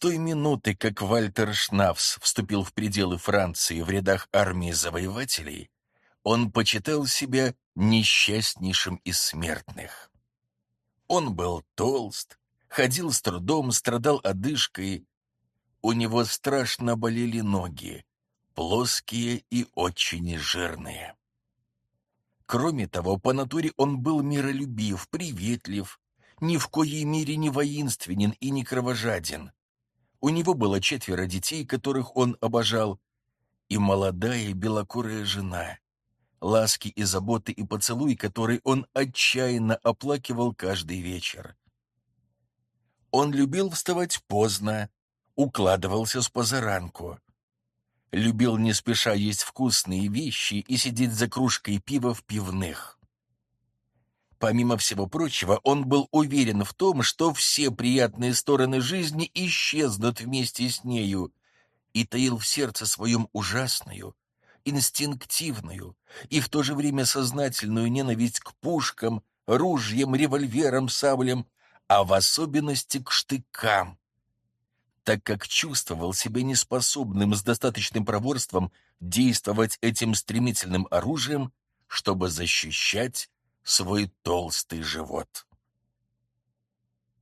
той минуты, как Вальтер Шнавс вступил в пределы Франции в рядах армии завоевателей, он почитал себя несчастнейшим из смертных. Он был толст, ходил с трудом, страдал одышкой. У него страшно болели ноги, плоские и очень жирные. Кроме того, по натуре он был миролюбив, приветлив, ни в коей мере не воинственен и не кровожаден. У него было четверо детей, которых он обожал, и молодая белокурая жена, ласки и заботы и поцелуй, которые он отчаянно оплакивал каждый вечер. Он любил вставать поздно, укладывался с позаранку. Любил не спеша есть вкусные вещи и сидеть за кружкой пива в пивных. Помимо всего прочего, он был уверен в том, что все приятные стороны жизни исчезнут вместе с нею, и таил в сердце своем ужасную, инстинктивную и в то же время сознательную ненависть к пушкам, ружьям, револьверам, саблям, а в особенности к штыкам, так как чувствовал себя неспособным с достаточным проворством действовать этим стремительным оружием, чтобы защищать свой толстый живот.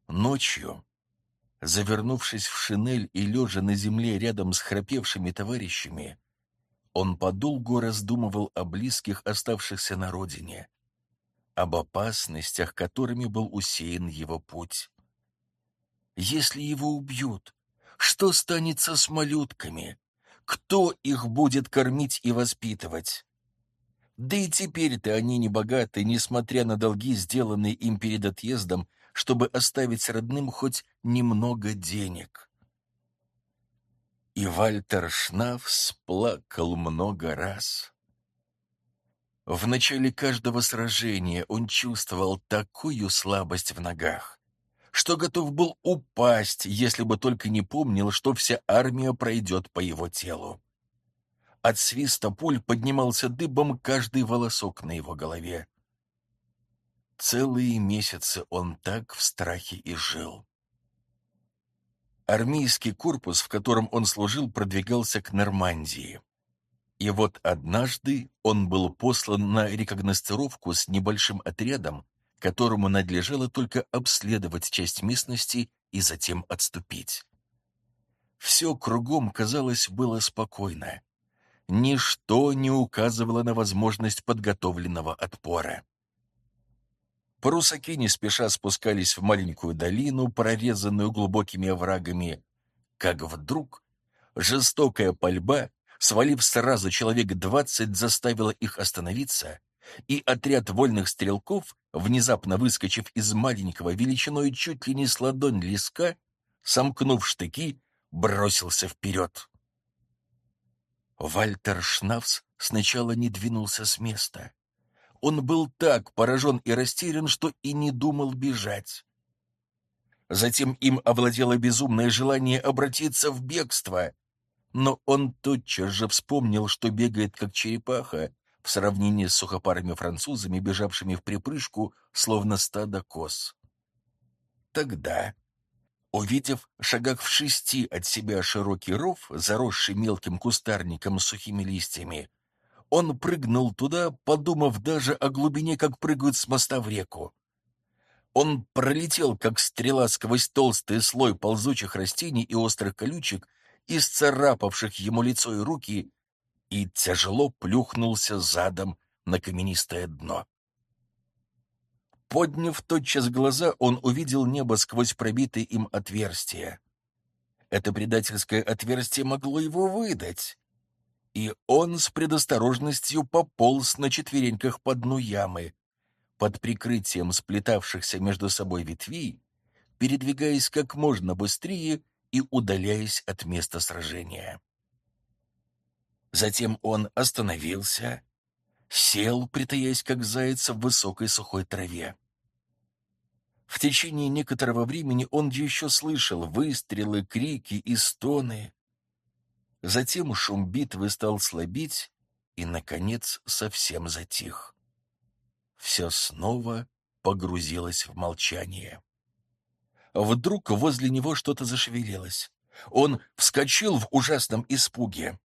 Ночью, завернувшись в шинель и лежа на земле рядом с храпевшими товарищами, он подолгу раздумывал о близких, оставшихся на родине, об опасностях, которыми был усеян его путь. Если его убьют, что станется с малютками? Кто их будет кормить и воспитывать? Да и теперь-то они не богаты, несмотря на долги, сделанные им перед отъездом, чтобы оставить родным хоть немного денег. И Вальтер Шнафс плакал много раз. В начале каждого сражения он чувствовал такую слабость в ногах, что готов был упасть, если бы только не помнил, что вся армия пройдет по его телу. От свиста пуль поднимался дыбом каждый волосок на его голове. Целые месяцы он так в страхе и жил. Армейский корпус, в котором он служил, продвигался к Нормандии. И вот однажды он был послан на рекогностировку с небольшим отрядом, которому надлежало только обследовать часть местности и затем отступить. Все кругом, казалось, было спокойно. Ничто не указывало на возможность подготовленного отпора. Парусаки не спеша спускались в маленькую долину, прорезанную глубокими оврагами, как вдруг жестокая пальба, свалив сразу человек двадцать, заставила их остановиться, и отряд вольных стрелков, внезапно выскочив из маленького величиной чуть ли не с ладонь леска, сомкнув штыки, бросился вперед. Вальтер Шнавс сначала не двинулся с места. Он был так поражен и растерян, что и не думал бежать. Затем им овладело безумное желание обратиться в бегство. Но он тотчас же вспомнил, что бегает как черепаха, в сравнении с сухопарыми французами, бежавшими в припрыжку, словно стадо коз. Тогда Увидев в шагах в шести от себя широкий ров, заросший мелким кустарником с сухими листьями, он прыгнул туда, подумав даже о глубине, как прыгают с моста в реку. Он пролетел, как стрела, сквозь толстый слой ползучих растений и острых колючек, исцарапавших ему лицо и руки, и тяжело плюхнулся задом на каменистое дно. Подняв тотчас глаза, он увидел небо сквозь пробитые им отверстия. Это предательское отверстие могло его выдать. И он с предосторожностью пополз на четвереньках по дну ямы, под прикрытием сплетавшихся между собой ветвей, передвигаясь как можно быстрее и удаляясь от места сражения. Затем он остановился сел, притаясь как заяц в высокой сухой траве. В течение некоторого времени он еще слышал выстрелы, крики и стоны. Затем шум битвы стал слабеть и, наконец, совсем затих. Все снова погрузилось в молчание. Вдруг возле него что-то зашевелилось. Он вскочил в ужасном испуге.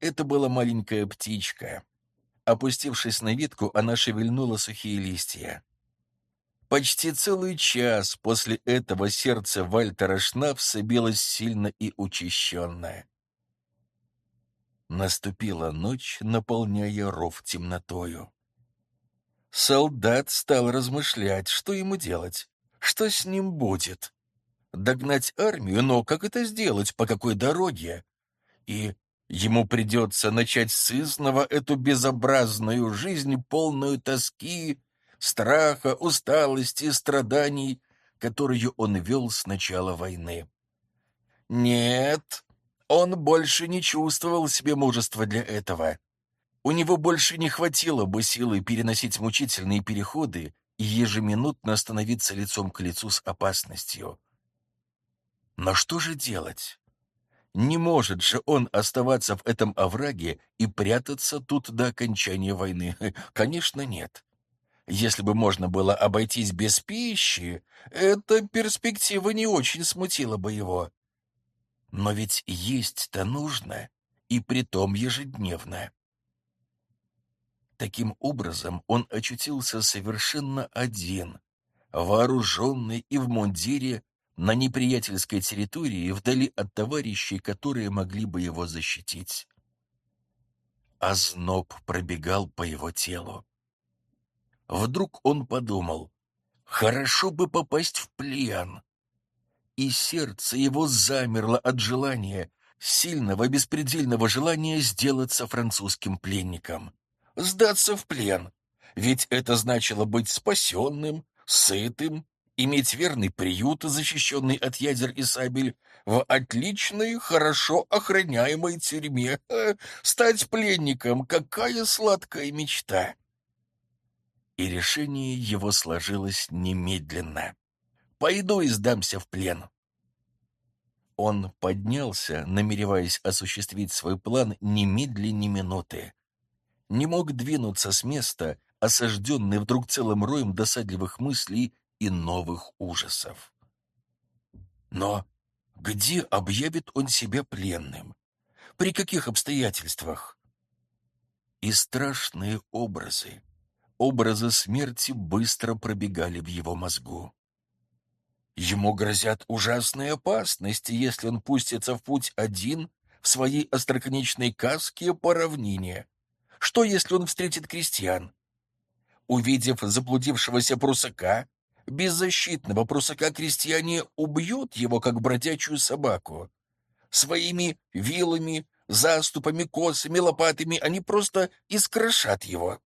Это была маленькая птичка. Опустившись на ветку, она шевельнула сухие листья. Почти целый час после этого сердце Вальтера Шнапса билось сильно и учащенно. Наступила ночь, наполняя ров темнотою. Солдат стал размышлять, что ему делать, что с ним будет. Догнать армию, но как это сделать, по какой дороге? И ему придется начать с эту безобразную жизнь, полную тоски, страха, усталости, страданий, которую он вел с начала войны. Нет, он больше не чувствовал себе мужества для этого. У него больше не хватило бы силы переносить мучительные переходы и ежеминутно становиться лицом к лицу с опасностью. Но что же делать? Не может же он оставаться в этом овраге и прятаться тут до окончания войны. Конечно, нет. Если бы можно было обойтись без пищи, эта перспектива не очень смутила бы его. Но ведь есть-то нужно, и притом ежедневно. Таким образом, он очутился совершенно один, вооруженный и в мундире, на неприятельской территории, вдали от товарищей, которые могли бы его защитить. Озноб пробегал по его телу. Вдруг он подумал, хорошо бы попасть в плен. И сердце его замерло от желания, сильного беспредельного желания сделаться французским пленником. Сдаться в плен. Ведь это значило быть спасенным, сытым, иметь верный приют, защищенный от ядер и сабель, в отличной, хорошо охраняемой тюрьме. Стать пленником — какая сладкая мечта! и решение его сложилось немедленно. «Пойду и сдамся в плен». Он поднялся, намереваясь осуществить свой план немедленно минуты. Не мог двинуться с места, осажденный вдруг целым роем досадливых мыслей и новых ужасов. Но где объявит он себя пленным? При каких обстоятельствах? И страшные образы, Образы смерти быстро пробегали в его мозгу. Ему грозят ужасные опасности, если он пустится в путь один в своей остроконечной каске по равнине. Что, если он встретит крестьян? Увидев заблудившегося прусака, беззащитного прусака крестьяне убьют его, как бродячую собаку. Своими вилами, заступами, косами, лопатами они просто искрошат его.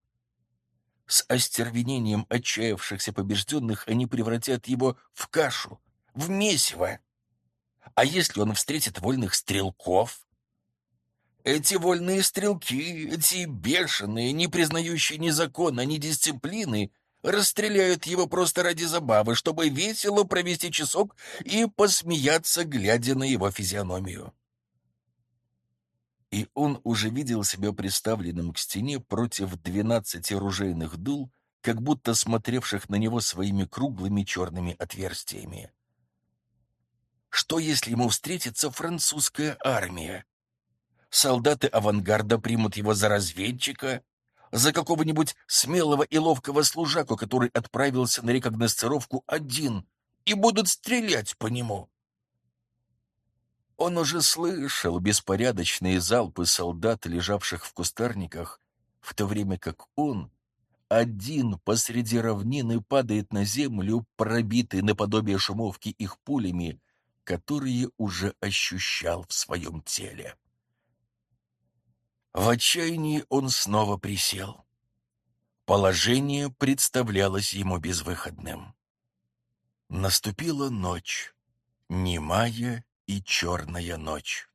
С остервенением отчаявшихся побежденных они превратят его в кашу, в месиво. А если он встретит вольных стрелков? Эти вольные стрелки, эти бешеные, не признающие ни закона, ни дисциплины, расстреляют его просто ради забавы, чтобы весело провести часок и посмеяться, глядя на его физиономию и он уже видел себя приставленным к стене против двенадцати ружейных дул, как будто смотревших на него своими круглыми черными отверстиями. Что, если ему встретится французская армия? Солдаты авангарда примут его за разведчика, за какого-нибудь смелого и ловкого служаку, который отправился на рекогносцировку один, и будут стрелять по нему. Он уже слышал беспорядочные залпы солдат, лежавших в кустарниках, в то время как он, один посреди равнины, падает на землю, пробитый наподобие шумовки их пулями, которые уже ощущал в своем теле. В отчаянии он снова присел. Положение представлялось ему безвыходным. Наступила ночь, немая и черная ночь.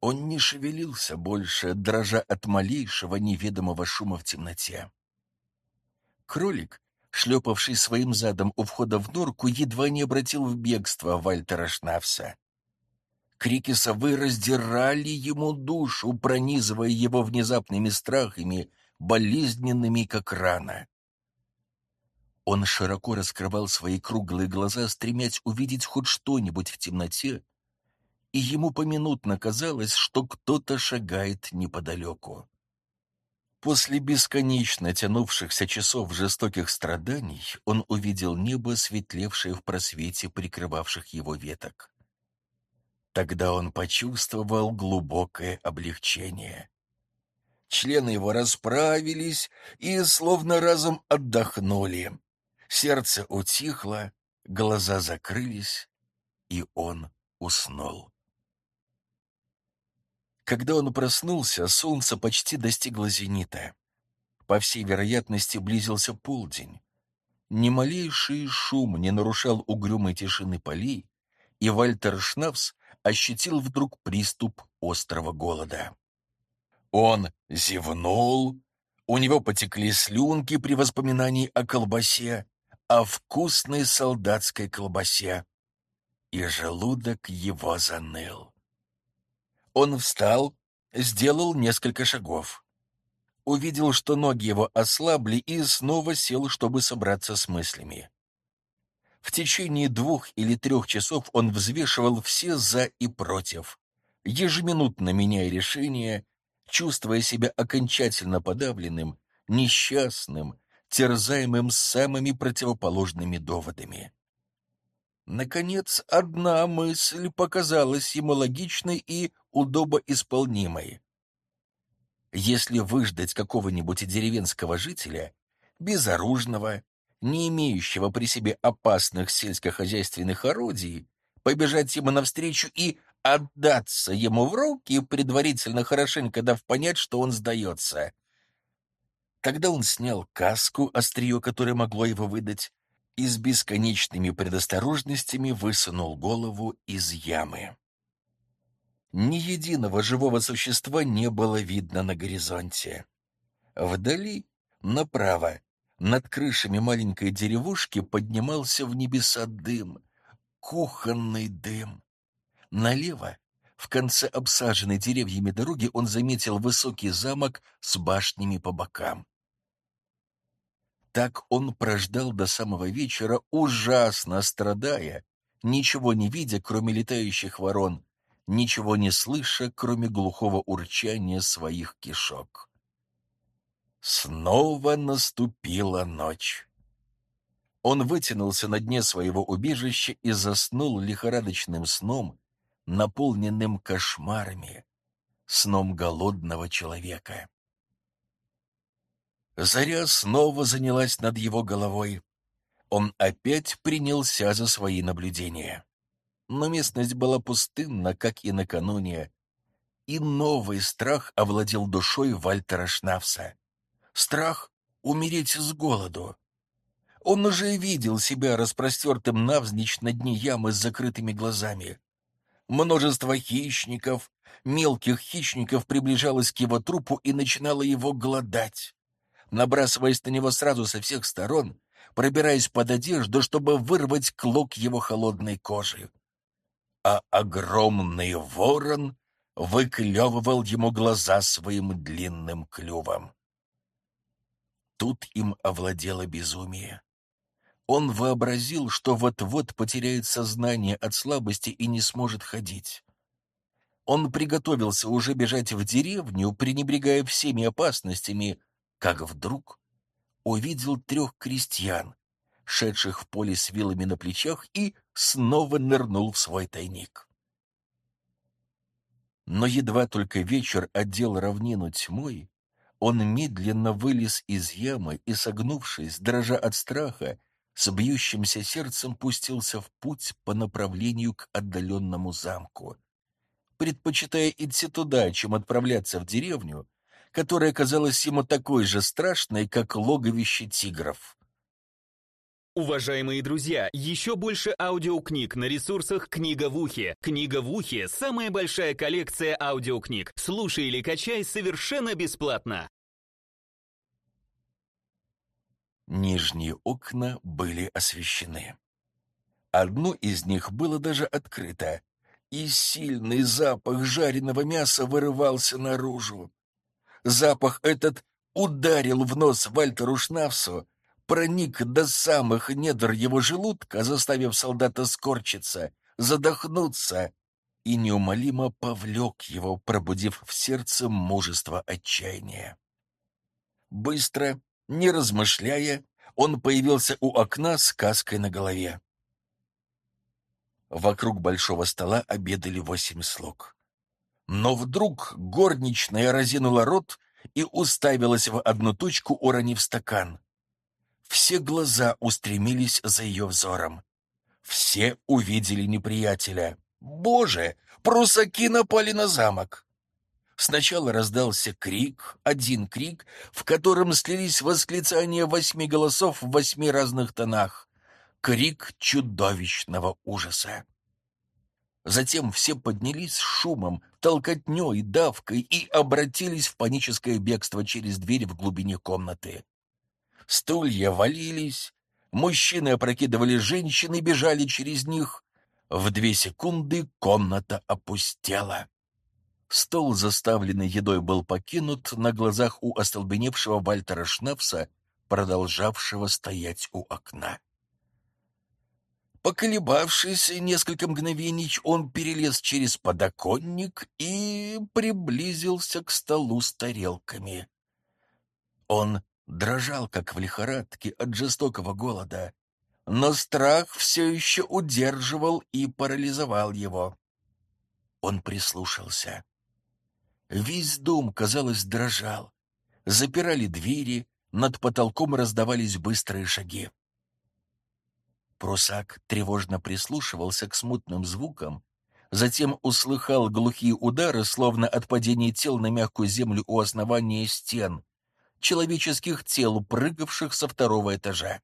Он не шевелился больше, дрожа от малейшего неведомого шума в темноте. Кролик, шлепавший своим задом у входа в норку, едва не обратил в бегство Вальтера Шнавса. Крики совы раздирали ему душу, пронизывая его внезапными страхами, болезненными, как рана. Он широко раскрывал свои круглые глаза, стремясь увидеть хоть что-нибудь в темноте, и ему поминутно казалось, что кто-то шагает неподалеку. После бесконечно тянувшихся часов жестоких страданий он увидел небо, светлевшее в просвете прикрывавших его веток. Тогда он почувствовал глубокое облегчение. Члены его расправились и словно разом отдохнули. Сердце утихло, глаза закрылись, и он уснул. Когда он проснулся, солнце почти достигло зенита. По всей вероятности, близился полдень. Ни малейший шум не нарушал угрюмой тишины полей, и Вальтер Шнавс ощутил вдруг приступ острого голода. Он зевнул, у него потекли слюнки при воспоминании о колбасе, о вкусной солдатской колбасе, и желудок его заныл. Он встал, сделал несколько шагов. Увидел, что ноги его ослабли, и снова сел, чтобы собраться с мыслями. В течение двух или трех часов он взвешивал все «за» и «против», ежеминутно меняя решение, чувствуя себя окончательно подавленным, несчастным, терзаемым самыми противоположными доводами. Наконец, одна мысль показалась ему логичной и удобоисполнимой. Если выждать какого-нибудь деревенского жителя, безоружного, не имеющего при себе опасных сельскохозяйственных орудий, побежать ему навстречу и отдаться ему в руки, предварительно хорошенько дав понять, что он сдается. Тогда он снял каску, острие которое могло его выдать, и с бесконечными предосторожностями высунул голову из ямы. Ни единого живого существа не было видно на горизонте. Вдали, направо, над крышами маленькой деревушки поднимался в небеса дым, кухонный дым. Налево, в конце обсаженной деревьями дороги, он заметил высокий замок с башнями по бокам. Так он прождал до самого вечера, ужасно страдая, ничего не видя, кроме летающих ворон, ничего не слыша, кроме глухого урчания своих кишок. Снова наступила ночь. Он вытянулся на дне своего убежища и заснул лихорадочным сном, наполненным кошмарами, сном голодного человека. Заря снова занялась над его головой. Он опять принялся за свои наблюдения. Но местность была пустынна, как и накануне, и новый страх овладел душой Вальтера Шнавса. Страх умереть с голоду. Он уже видел себя распростертым навзничь на дне ямы с закрытыми глазами. Множество хищников, мелких хищников приближалось к его трупу и начинало его голодать набрасываясь на него сразу со всех сторон, пробираясь под одежду, чтобы вырвать клок его холодной кожи. А огромный ворон выклевывал ему глаза своим длинным клювом. Тут им овладело безумие. Он вообразил, что вот-вот потеряет сознание от слабости и не сможет ходить. Он приготовился уже бежать в деревню, пренебрегая всеми опасностями, как вдруг увидел трех крестьян, шедших в поле с вилами на плечах, и снова нырнул в свой тайник. Но едва только вечер отдел равнину тьмой, он медленно вылез из ямы и, согнувшись, дрожа от страха, с бьющимся сердцем пустился в путь по направлению к отдаленному замку. Предпочитая идти туда, чем отправляться в деревню, которая казалась ему такой же страшной, как логовище тигров. Уважаемые друзья, еще больше аудиокниг на ресурсах «Книга в ухе». «Книга в ухе» — самая большая коллекция аудиокниг. Слушай или качай совершенно бесплатно. Нижние окна были освещены. Одно из них было даже открыто, и сильный запах жареного мяса вырывался наружу. Запах этот ударил в нос Вальтеру Шнавсу, проник до самых недр его желудка, заставив солдата скорчиться, задохнуться и неумолимо повлек его, пробудив в сердце мужество отчаяния. Быстро, не размышляя, он появился у окна с каской на голове. Вокруг большого стола обедали восемь слуг. Но вдруг горничная разинула рот и уставилась в одну точку, уронив стакан. Все глаза устремились за ее взором. Все увидели неприятеля. Боже, прусаки напали на замок! Сначала раздался крик, один крик, в котором слились восклицания восьми голосов в восьми разных тонах. Крик чудовищного ужаса. Затем все поднялись с шумом, толкотней, давкой и обратились в паническое бегство через дверь в глубине комнаты. Стулья валились, мужчины опрокидывали женщин и бежали через них. В две секунды комната опустела. Стол, заставленный едой, был покинут на глазах у остолбеневшего Вальтера Шнапса, продолжавшего стоять у окна. Поколебавшись несколько мгновений, он перелез через подоконник и приблизился к столу с тарелками. Он дрожал, как в лихорадке от жестокого голода, но страх все еще удерживал и парализовал его. Он прислушался. Весь дом, казалось, дрожал. Запирали двери, над потолком раздавались быстрые шаги. Прусак тревожно прислушивался к смутным звукам, затем услыхал глухие удары, словно от падения тел на мягкую землю у основания стен, человеческих тел, прыгавших со второго этажа.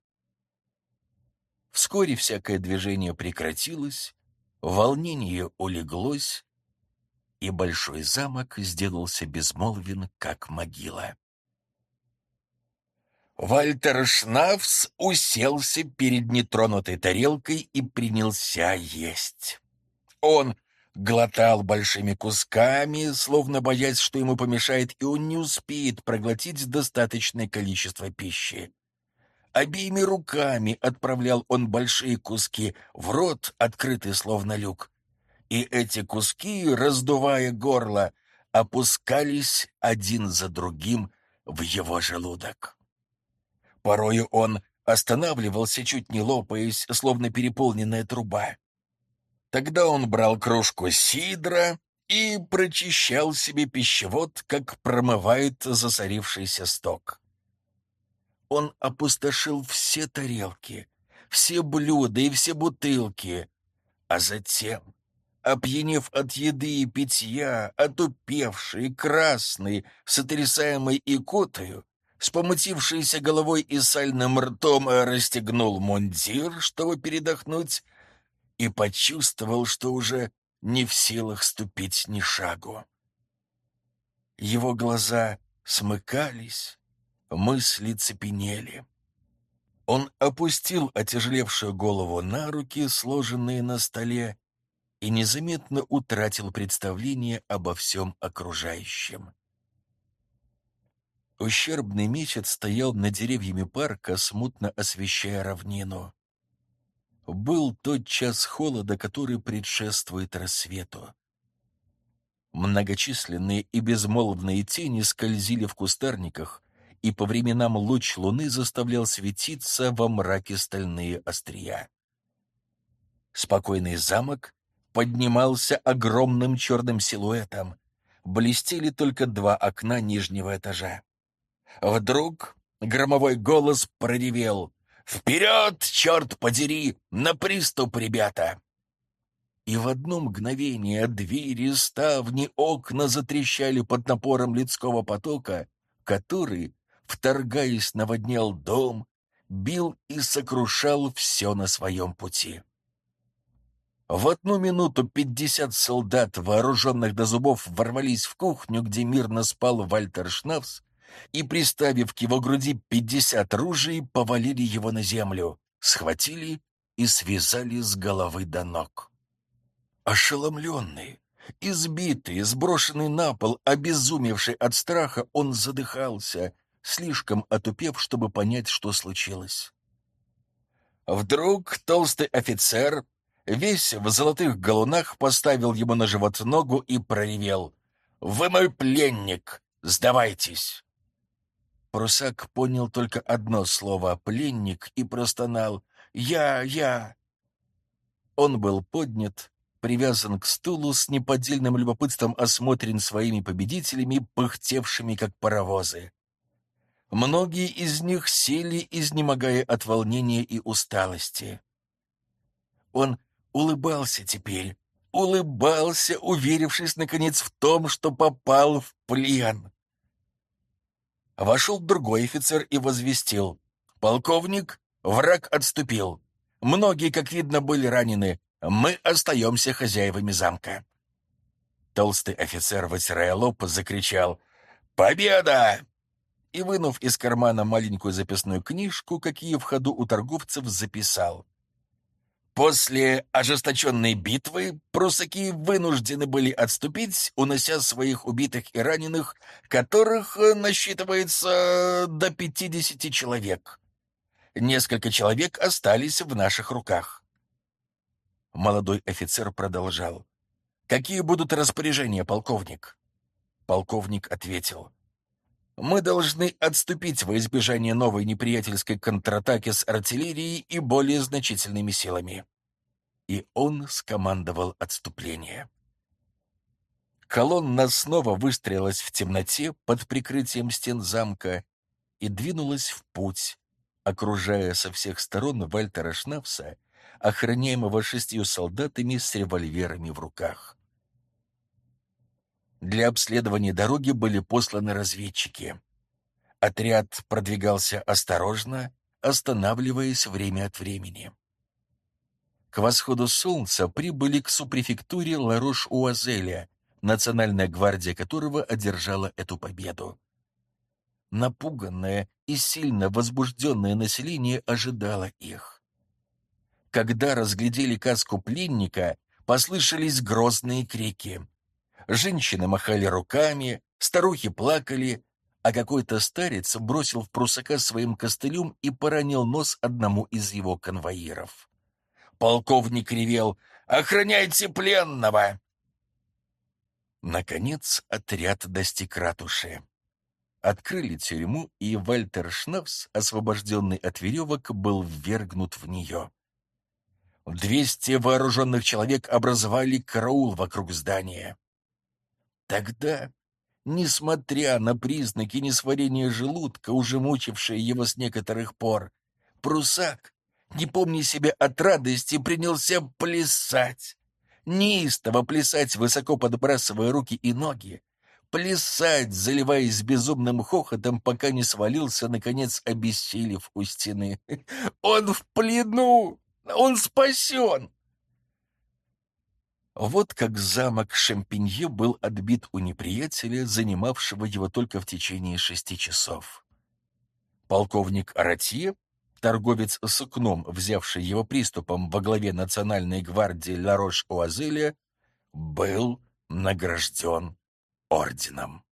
Вскоре всякое движение прекратилось, волнение улеглось, и большой замок сделался безмолвен, как могила. Вальтер Шнафс уселся перед нетронутой тарелкой и принялся есть. Он глотал большими кусками, словно боясь, что ему помешает, и он не успеет проглотить достаточное количество пищи. Обеими руками отправлял он большие куски в рот, открытый словно люк. И эти куски, раздувая горло, опускались один за другим в его желудок. Порою он останавливался, чуть не лопаясь, словно переполненная труба. Тогда он брал кружку сидра и прочищал себе пищевод, как промывает засорившийся сток. Он опустошил все тарелки, все блюда и все бутылки, а затем, опьянев от еды и питья, отупевший, красный, сотрясаемый икотою, с помутившейся головой и сальным ртом расстегнул мундир, чтобы передохнуть, и почувствовал, что уже не в силах ступить ни шагу. Его глаза смыкались, мысли цепенели. Он опустил отяжелевшую голову на руки, сложенные на столе, и незаметно утратил представление обо всем окружающем. Ущербный месяц стоял над деревьями парка, смутно освещая равнину был тот час холода, который предшествует рассвету. Многочисленные и безмолвные тени скользили в кустарниках, и по временам луч луны заставлял светиться во мраке стальные острия. Спокойный замок поднимался огромным черным силуэтом. Блестели только два окна нижнего этажа. Вдруг громовой голос проревел «Вперед, черт подери! На приступ, ребята!» И в одно мгновение двери, ставни, окна затрещали под напором людского потока, который, вторгаясь, наводнял дом, бил и сокрушал все на своем пути. В одну минуту пятьдесят солдат, вооруженных до зубов, ворвались в кухню, где мирно спал Вальтер Шнавс, и, приставив к его груди пятьдесят ружей, повалили его на землю, схватили и связали с головы до ног. Ошеломленный, избитый, сброшенный на пол, обезумевший от страха, он задыхался, слишком отупев, чтобы понять, что случилось. Вдруг толстый офицер, весь в золотых галунах, поставил ему на живот ногу и проревел. «Вы мой пленник! Сдавайтесь!» Прусак понял только одно слово «пленник» и простонал «Я, я». Он был поднят, привязан к стулу, с неподдельным любопытством осмотрен своими победителями, пыхтевшими как паровозы. Многие из них сели, изнемогая от волнения и усталости. Он улыбался теперь, улыбался, уверившись, наконец, в том, что попал в плен. Вошел другой офицер и возвестил. «Полковник, враг отступил. Многие, как видно, были ранены. Мы остаемся хозяевами замка». Толстый офицер, вытирая лоб, закричал «Победа!» и, вынув из кармана маленькую записную книжку, какие в ходу у торговцев, записал. После ожесточенной битвы прусаки вынуждены были отступить, унося своих убитых и раненых, которых э, насчитывается до пятидесяти человек. Несколько человек остались в наших руках. Молодой офицер продолжал. «Какие будут распоряжения, полковник?» Полковник ответил. Мы должны отступить во избежание новой неприятельской контратаки с артиллерией и более значительными силами. И он скомандовал отступление. Колонна снова выстрелилась в темноте под прикрытием стен замка и двинулась в путь, окружая со всех сторон Вальтера Шнапса, охраняемого шестью солдатами с револьверами в руках. Для обследования дороги были посланы разведчики. Отряд продвигался осторожно, останавливаясь время от времени. К восходу солнца прибыли к супрефектуре Ларош-Уазеля, национальная гвардия которого одержала эту победу. Напуганное и сильно возбужденное население ожидало их. Когда разглядели каску пленника, послышались грозные крики — Женщины махали руками, старухи плакали, а какой-то старец бросил в прусака своим костылем и поранил нос одному из его конвоиров. Полковник ревел «Охраняйте пленного!» Наконец отряд достиг ратуши. Открыли тюрьму, и Вальтер Шнавс, освобожденный от веревок, был ввергнут в нее. Двести вооруженных человек образовали караул вокруг здания. Тогда, несмотря на признаки несварения желудка, уже мучившие его с некоторых пор, прусак, не помня себя от радости, принялся плясать. Неистово плясать, высоко подбрасывая руки и ноги, плясать, заливаясь безумным хохотом, пока не свалился, наконец, обессилев у стены. «Он в плену! Он спасен!» Вот как замок Шампинье был отбит у неприятеля, занимавшего его только в течение шести часов. Полковник Аратье, торговец сукном, взявший его приступом во главе национальной гвардии Ларош-Уазеля, был награжден орденом.